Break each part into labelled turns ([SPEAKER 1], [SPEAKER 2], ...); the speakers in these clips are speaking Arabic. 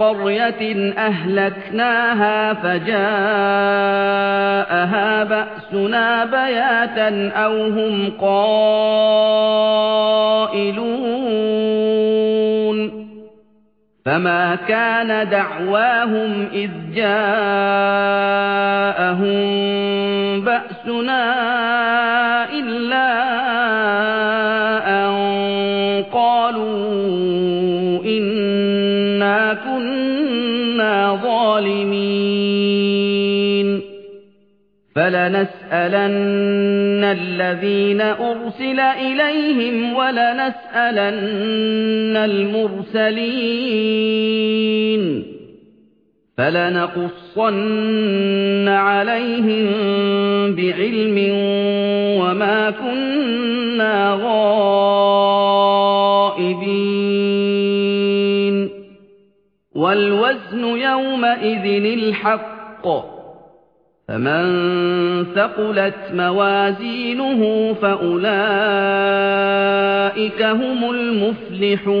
[SPEAKER 1] قرية أهلكناها فجاءها بأسنا بياتا أو هم قائلون. فما كان دعواهم إذ جاءهم بأسنا ظالمين فلنسألن الذين أرسل إليهم ولنسألن المرسلين. فلنقصن عليهم بعلم وما كنا غائبين. والوزن يومئذ الحق. فمن ثقلت موازينه فأولئك هم المفلحون.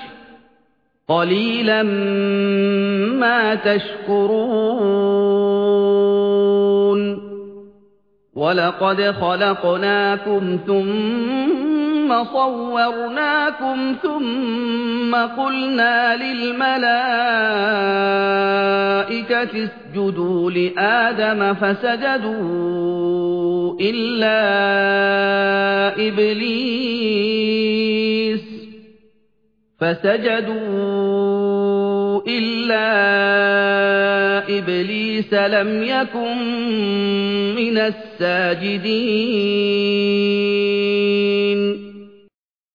[SPEAKER 1] قليلا ما تشكرون ولقد خلقناكم ثم صورناكم ثم قلنا للملائكة اسجدوا لآدم فسجدوا إلا إبليس فسجدوا إلا إبليس لم يكن من الساجدين